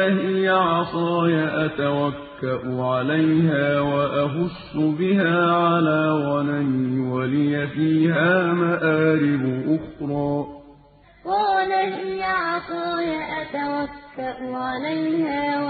هِيَ عَصَايَ أَتَوَكَّأُ عَلَيْهَا وَأَهُشُّ بِهَا عَلَىٰ غَنَمِي وَلِيَ فِيهَا مَآرِبُ أُخْرَىٰ. قَالَ هِيَ عَصَايَ أَتَوَكَّأُ عَلَيْهَا وَأَهُشُّ